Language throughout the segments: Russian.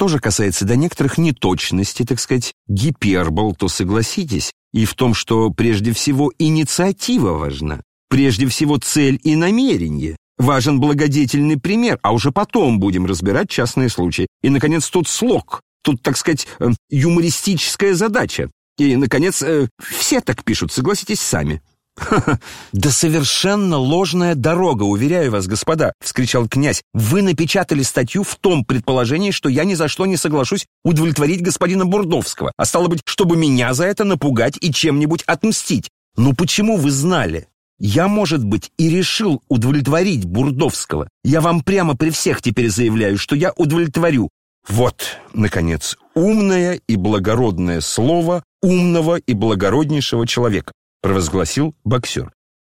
что же касается до некоторых неточностей, так сказать, гипербол, то согласитесь, и в том, что прежде всего инициатива важна, прежде всего цель и намерение. Важен благодетельный пример, а уже потом будем разбирать частные случаи. И, наконец, тут слог, тут, так сказать, э, юмористическая задача. И, наконец, э, все так пишут, согласитесь сами. «Да совершенно ложная дорога, уверяю вас, господа!» — вскричал князь. «Вы напечатали статью в том предположении, что я ни за что не соглашусь удовлетворить господина Бурдовского, а стало быть, чтобы меня за это напугать и чем-нибудь отмстить. Ну почему вы знали? Я, может быть, и решил удовлетворить Бурдовского. Я вам прямо при всех теперь заявляю, что я удовлетворю. Вот, наконец, умное и благородное слово умного и благороднейшего человека, провозгласил боксер.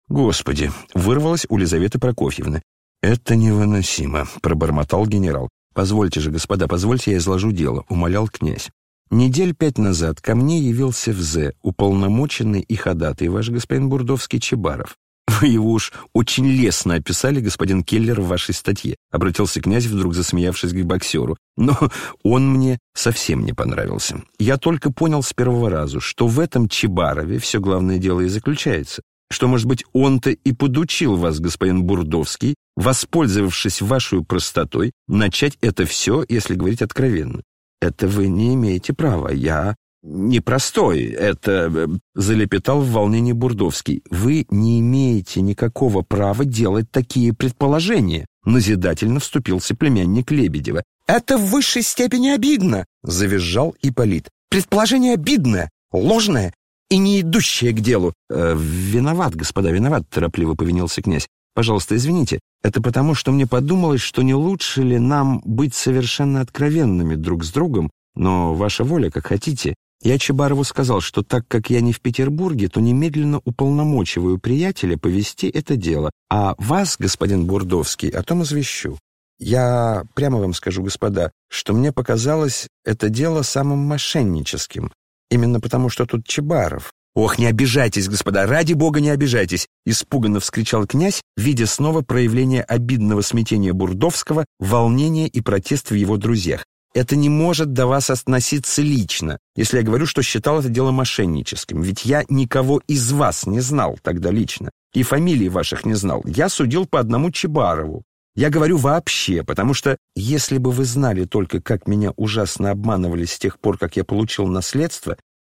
Господи, вырвалось у Лизаветы Прокофьевны. «Это невыносимо», — пробормотал генерал. «Позвольте же, господа, позвольте я изложу дело», — умолял князь. Недель пять назад ко мне явился в З, уполномоченный и ходатай ваш господин Бурдовский Чебаров. Вы его уж очень лестно описали, господин Келлер, в вашей статье. Обратился князь, вдруг засмеявшись к боксеру. Но он мне совсем не понравился. Я только понял с первого раза, что в этом Чебарове все главное дело и заключается. Что, может быть, он-то и подучил вас, господин Бурдовский, воспользовавшись вашей простотой, начать это все, если говорить откровенно. «Это вы не имеете права. Я непростой. Это...» э, — залепетал в волнении Бурдовский. «Вы не имеете никакого права делать такие предположения», — назидательно вступился племянник Лебедева. «Это в высшей степени обидно», — завизжал Ипполит. «Предположение обидное, ложное и не идущее к делу». «Э, «Виноват, господа, виноват», — торопливо повинился князь. Пожалуйста, извините, это потому, что мне подумалось, что не лучше ли нам быть совершенно откровенными друг с другом, но ваша воля, как хотите. Я Чебарову сказал, что так как я не в Петербурге, то немедленно уполномочиваю приятеля повести это дело, а вас, господин Бурдовский, о том извещу. Я прямо вам скажу, господа, что мне показалось это дело самым мошенническим, именно потому что тут Чебаров, «Ох, не обижайтесь, господа, ради бога не обижайтесь!» Испуганно вскричал князь, видя снова проявление обидного смятения Бурдовского, волнения и протест в его друзьях. «Это не может до вас относиться лично, если я говорю, что считал это дело мошенническим, ведь я никого из вас не знал тогда лично, и фамилий ваших не знал. Я судил по одному Чебарову. Я говорю вообще, потому что если бы вы знали только, как меня ужасно обманывали с тех пор, как я получил наследство,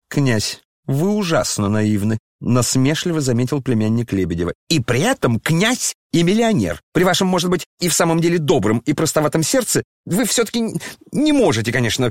князь, «Вы ужасно наивны», — насмешливо заметил племянник Лебедева. «И при этом князь и миллионер. При вашем, может быть, и в самом деле добром и простоватом сердце вы все-таки не можете, конечно,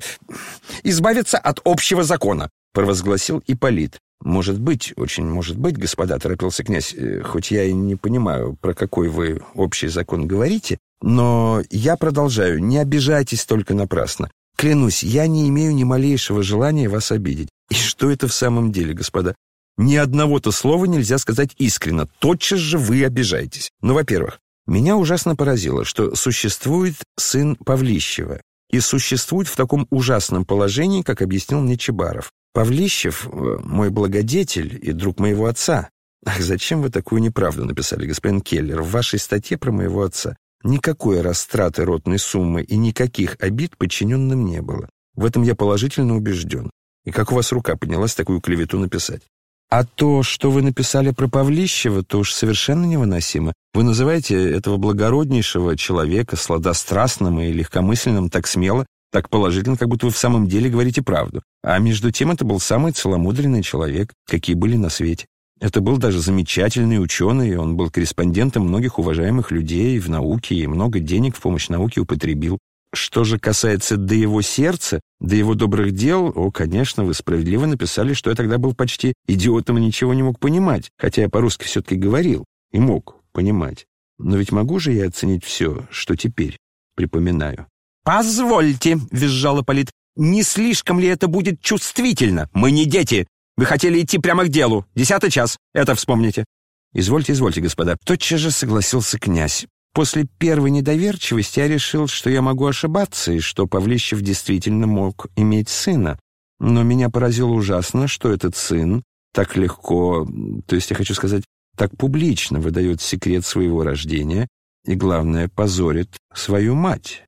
избавиться от общего закона», — провозгласил Ипполит. «Может быть, очень может быть, господа», — торопился князь, э, «хоть я и не понимаю, про какой вы общий закон говорите, но я продолжаю, не обижайтесь только напрасно. Клянусь, я не имею ни малейшего желания вас обидеть. И что это в самом деле, господа? Ни одного-то слова нельзя сказать искренно. Тотчас же вы обижаетесь. Ну, во-первых, меня ужасно поразило, что существует сын Павлищева. И существует в таком ужасном положении, как объяснил мне Чебаров. Павлищев э, — мой благодетель и друг моего отца. Ах, зачем вы такую неправду написали, господин Келлер, в вашей статье про моего отца? Никакой растраты ротной суммы и никаких обид подчиненным не было. В этом я положительно убежден. И как у вас рука поднялась такую клевету написать? А то, что вы написали про Павлищева, то уж совершенно невыносимо. Вы называете этого благороднейшего человека сладострастным и легкомысленным так смело, так положительно, как будто вы в самом деле говорите правду. А между тем это был самый целомудренный человек, какие были на свете. Это был даже замечательный ученый, он был корреспондентом многих уважаемых людей в науке и много денег в помощь науке употребил. Что же касается до его сердца, до его добрых дел, о, конечно, вы справедливо написали, что я тогда был почти идиотом и ничего не мог понимать, хотя я по-русски все-таки говорил и мог понимать. Но ведь могу же я оценить все, что теперь припоминаю. «Позвольте», — визжал Ипполит, — «не слишком ли это будет чувствительно? Мы не дети. Вы хотели идти прямо к делу. Десятый час. Это вспомните». «Извольте, извольте, господа». Тотчас же согласился князь. После первой недоверчивости я решил, что я могу ошибаться, и что Павлищев действительно мог иметь сына. Но меня поразило ужасно, что этот сын так легко, то есть я хочу сказать, так публично выдает секрет своего рождения и, главное, позорит свою мать.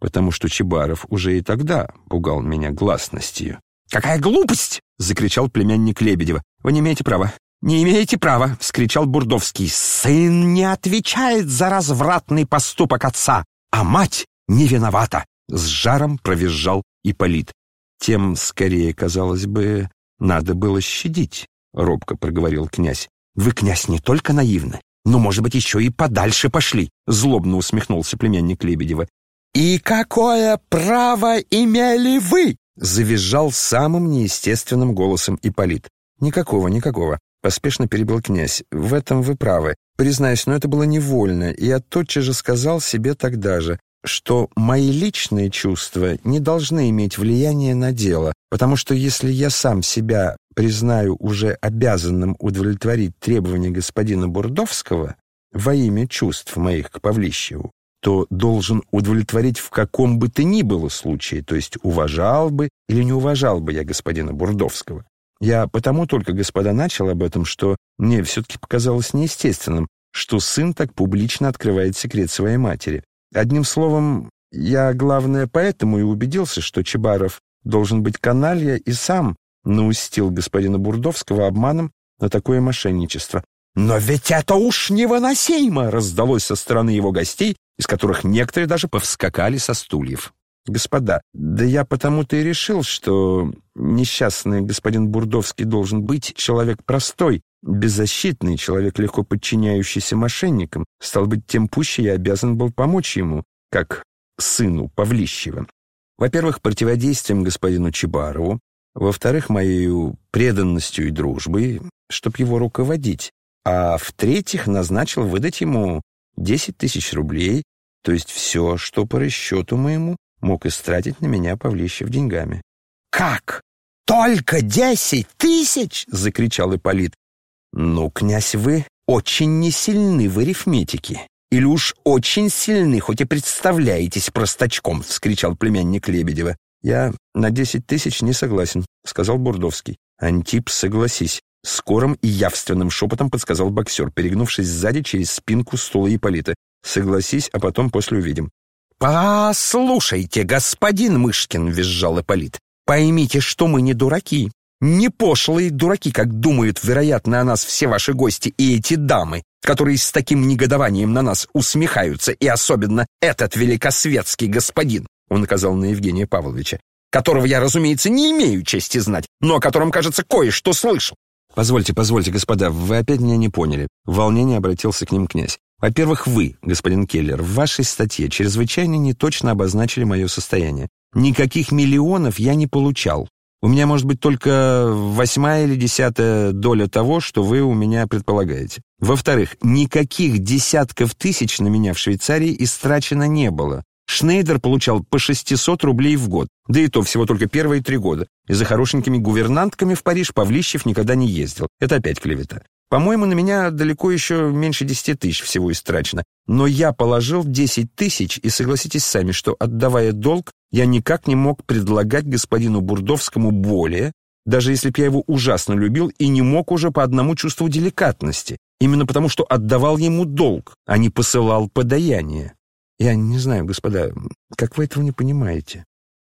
потому что Чебаров уже и тогда пугал меня гласностью. «Какая глупость!» — закричал племянник Лебедева. «Вы не имеете права. «Не имеете права!» — вскричал Бурдовский. «Сын не отвечает за развратный поступок отца, а мать не виновата!» С жаром провизжал Ипполит. «Тем, скорее, казалось бы, надо было щадить», — робко проговорил князь. «Вы, князь, не только наивны, но, может быть, еще и подальше пошли», — злобно усмехнулся племянник Лебедева. «И какое право имели вы?» — завизжал самым неестественным голосом Ипполит. «Никакого, никакого. Поспешно перебил князь. «В этом вы правы. Признаюсь, но это было невольно, и я тотчас же сказал себе тогда же, что мои личные чувства не должны иметь влияния на дело, потому что если я сам себя признаю уже обязанным удовлетворить требования господина Бурдовского во имя чувств моих к Павлищеву, то должен удовлетворить в каком бы то ни было случае, то есть уважал бы или не уважал бы я господина Бурдовского. Я потому только, господа, начал об этом, что мне все-таки показалось неестественным, что сын так публично открывает секрет своей матери. Одним словом, я, главное, поэтому и убедился, что Чебаров должен быть каналья и сам наустил господина Бурдовского обманом на такое мошенничество. «Но ведь это уж невыносимо!» раздалось со стороны его гостей, из которых некоторые даже повскакали со стульев. «Господа, да я потому-то и решил, что несчастный господин Бурдовский должен быть человек простой, беззащитный, человек, легко подчиняющийся мошенникам. Стал быть, тем пуще я обязан был помочь ему, как сыну Павлищева. Во-первых, противодействием господину Чебарову, во-вторых, моей преданностью и дружбой, чтоб его руководить, а в-третьих, назначил выдать ему 10 тысяч рублей, то есть все, что по расчету моему мог истратить на меня Павлищев деньгами. «Как? Только десять тысяч?» — закричал Ипполит. «Ну, князь, вы очень не сильны в арифметике. Или уж очень сильны, хоть и представляетесь простачком!» — вскричал племянник Лебедева. «Я на десять тысяч не согласен», — сказал Бурдовский. «Антип, согласись». Скорым и явственным шепотом подсказал боксер, перегнувшись сзади через спинку стула Ипполита. «Согласись, а потом после увидим». «Послушайте, господин Мышкин», — визжал Ипполит, «поймите, что мы не дураки, не пошлые дураки, как думают, вероятно, о нас все ваши гости и эти дамы, которые с таким негодованием на нас усмехаются, и особенно этот великосветский господин», — он указал на Евгения Павловича, «которого я, разумеется, не имею чести знать, но о котором, кажется, кое-что слышал». «Позвольте, позвольте, господа, вы опять меня не поняли». В волнении обратился к ним князь. Во-первых, вы, господин Келлер, в вашей статье чрезвычайно неточно обозначили мое состояние. Никаких миллионов я не получал. У меня может быть только восьмая или десятая доля того, что вы у меня предполагаете. Во-вторых, никаких десятков тысяч на меня в Швейцарии истрачено не было. Шнейдер получал по 600 рублей в год, да и то всего только первые три года. И за хорошенькими гувернантками в Париж Павлищев никогда не ездил. Это опять клевета. По-моему, на меня далеко еще меньше десяти тысяч всего истрачено. Но я положил десять тысяч, и согласитесь сами, что, отдавая долг, я никак не мог предлагать господину Бурдовскому более, даже если б я его ужасно любил и не мог уже по одному чувству деликатности, именно потому что отдавал ему долг, а не посылал подаяние. Я не знаю, господа, как вы этого не понимаете,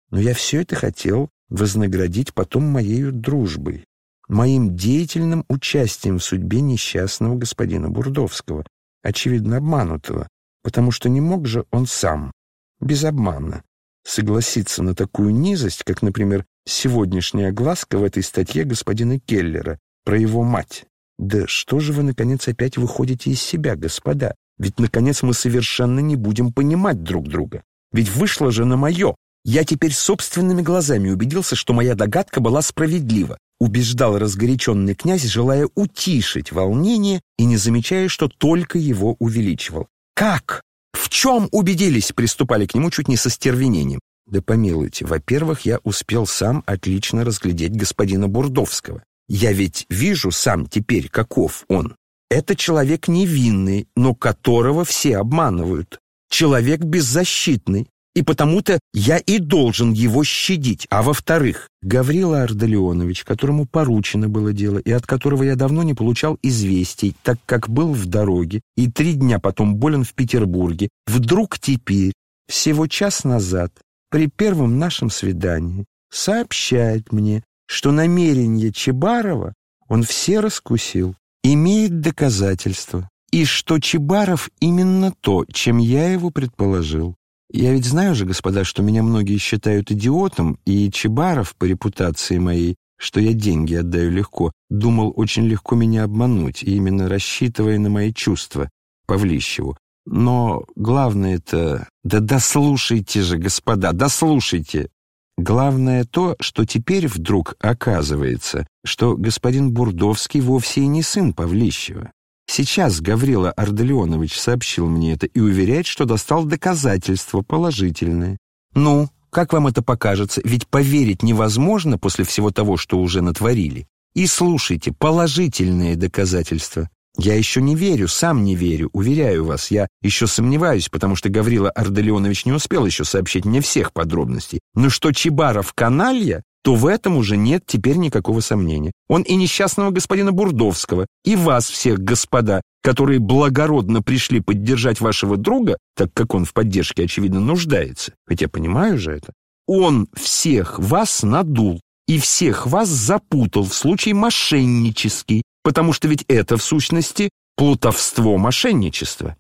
но я все это хотел вознаградить потом моей дружбой моим деятельным участием в судьбе несчастного господина Бурдовского, очевидно обманутого, потому что не мог же он сам, без обмана, согласиться на такую низость, как, например, сегодняшняя глазка в этой статье господина Келлера про его мать. Да что же вы, наконец, опять выходите из себя, господа? Ведь, наконец, мы совершенно не будем понимать друг друга. Ведь вышло же на мое. Я теперь собственными глазами убедился, что моя догадка была справедлива убеждал разгоряченный князь, желая утишить волнение и не замечая, что только его увеличивал. «Как? В чем убедились?» — приступали к нему чуть не со стервенением. «Да помилуйте, во-первых, я успел сам отлично разглядеть господина Бурдовского. Я ведь вижу сам теперь, каков он. Это человек невинный, но которого все обманывают. Человек беззащитный, и потому-то я и должен его щадить. А во-вторых, Гаврила Ардалионович, которому поручено было дело, и от которого я давно не получал известий, так как был в дороге и три дня потом болен в Петербурге, вдруг теперь всего час назад, при первом нашем свидании, сообщает мне, что намерение Чебарова он все раскусил, имеет доказательства, и что Чебаров именно то, чем я его предположил. Я ведь знаю же, господа, что меня многие считают идиотом, и Чебаров, по репутации моей, что я деньги отдаю легко, думал очень легко меня обмануть, именно рассчитывая на мои чувства, Павлищеву. Но главное это... Да дослушайте же, господа, дослушайте. Главное то, что теперь вдруг оказывается, что господин Бурдовский вовсе и не сын Павлищева. Сейчас Гаврила Арделеонович сообщил мне это и уверяет, что достал доказательства положительные. Ну, как вам это покажется? Ведь поверить невозможно после всего того, что уже натворили. И слушайте, положительные доказательства. Я еще не верю, сам не верю, уверяю вас, я еще сомневаюсь, потому что Гаврила Арделеонович не успел еще сообщить мне всех подробностей. Но что Чебаров каналья, то в этом уже нет теперь никакого сомнения. Он и несчастного господина Бурдовского, и вас всех, господа, которые благородно пришли поддержать вашего друга, так как он в поддержке, очевидно, нуждается. Ведь я понимаю же это. Он всех вас надул и всех вас запутал в случай мошеннический, потому что ведь это, в сущности, плутовство мошенничества.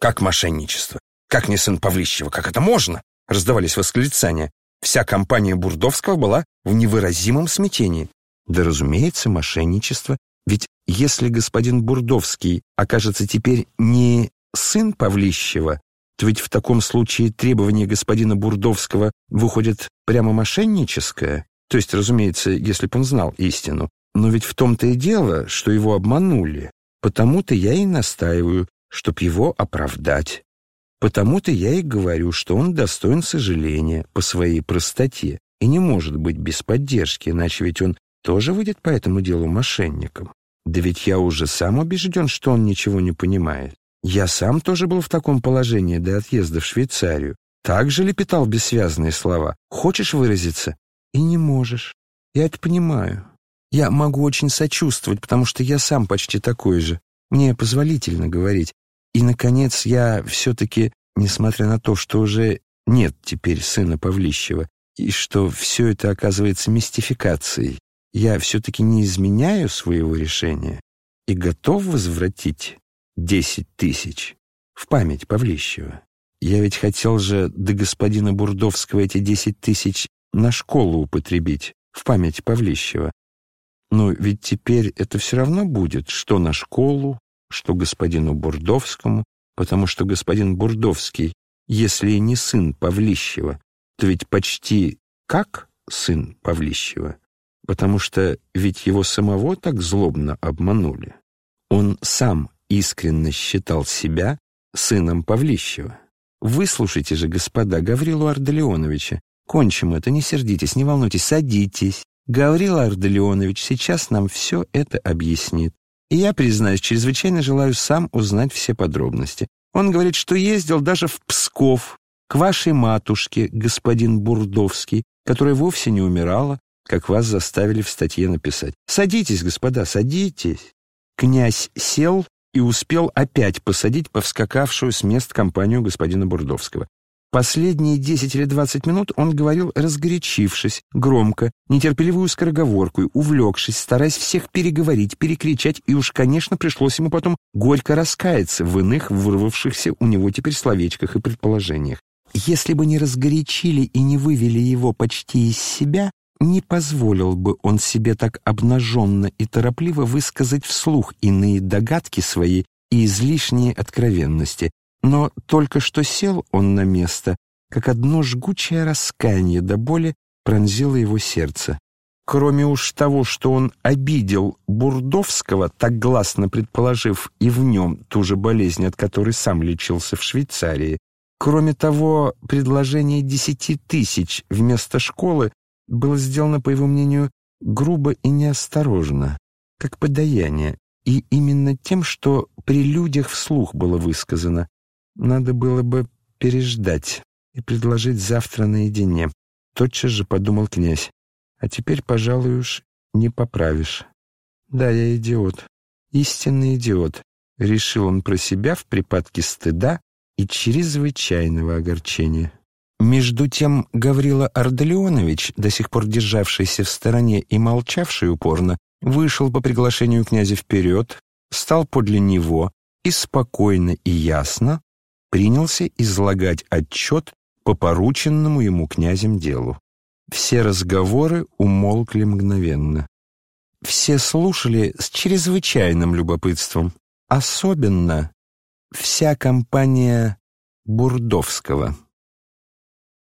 «Как мошенничество? Как не сын Павлищева? Как это можно?» раздавались восклицания. Вся компания Бурдовского была в невыразимом смятении. Да, разумеется, мошенничество. Ведь если господин Бурдовский окажется теперь не сын Павлищева, то ведь в таком случае требование господина Бурдовского выходит прямо мошенническое. То есть, разумеется, если бы он знал истину. Но ведь в том-то и дело, что его обманули. Потому-то я и настаиваю, чтоб его оправдать. Потому-то я и говорю, что он достоин сожаления по своей простоте и не может быть без поддержки, иначе ведь он тоже выйдет по этому делу мошенником. Да ведь я уже сам убежден, что он ничего не понимает. Я сам тоже был в таком положении до отъезда в Швейцарию. Так же лепетал бессвязные слова. Хочешь выразиться? И не можешь. Я это понимаю. Я могу очень сочувствовать, потому что я сам почти такой же. Мне позволительно говорить. И, наконец, я все-таки, несмотря на то, что уже нет теперь сына Павлищева, и что все это оказывается мистификацией, я все-таки не изменяю своего решения и готов возвратить десять тысяч в память Павлищева. Я ведь хотел же до господина Бурдовского эти десять тысяч на школу употребить в память Павлищева. Но ведь теперь это все равно будет, что на школу, что господину Бурдовскому, потому что господин Бурдовский, если и не сын Павлищева, то ведь почти как сын Павлищева, потому что ведь его самого так злобно обманули. Он сам искренне считал себя сыном Павлищева. Выслушайте же, господа, Гаврилу Арделеоновича. Кончим это, не сердитесь, не волнуйтесь, садитесь. Гаврил Арделеонович сейчас нам все это объяснит. И я, признаюсь, чрезвычайно желаю сам узнать все подробности. Он говорит, что ездил даже в Псков, к вашей матушке, господин Бурдовский, которая вовсе не умирала, как вас заставили в статье написать. Садитесь, господа, садитесь. Князь сел и успел опять посадить повскакавшую с мест компанию господина Бурдовского. Последние десять или двадцать минут он говорил, разгорячившись, громко, нетерпеливую скороговоркой, увлекшись, стараясь всех переговорить, перекричать, и уж, конечно, пришлось ему потом горько раскаяться в иных вырвавшихся у него теперь словечках и предположениях. Если бы не разгорячили и не вывели его почти из себя, не позволил бы он себе так обнаженно и торопливо высказать вслух иные догадки свои и излишние откровенности, но только что сел он на место, как одно жгучее раскаяние до боли пронзило его сердце. Кроме уж того, что он обидел Бурдовского, так гласно предположив и в нем ту же болезнь, от которой сам лечился в Швейцарии, кроме того, предложение десяти тысяч вместо школы было сделано, по его мнению, грубо и неосторожно, как подаяние, и именно тем, что при людях вслух было высказано, надо было бы переждать и предложить завтра наедине. Тотчас же подумал князь. А теперь, пожалуй, уж не поправишь. Да, я идиот. Истинный идиот. Решил он про себя в припадке стыда и чрезвычайного огорчения. Между тем Гаврила Ардалионович, до сих пор державшийся в стороне и молчавший упорно, вышел по приглашению князя вперед, стал подле него и спокойно и ясно принялся излагать отчет по порученному ему князем делу. Все разговоры умолкли мгновенно. Все слушали с чрезвычайным любопытством, особенно вся компания Бурдовского.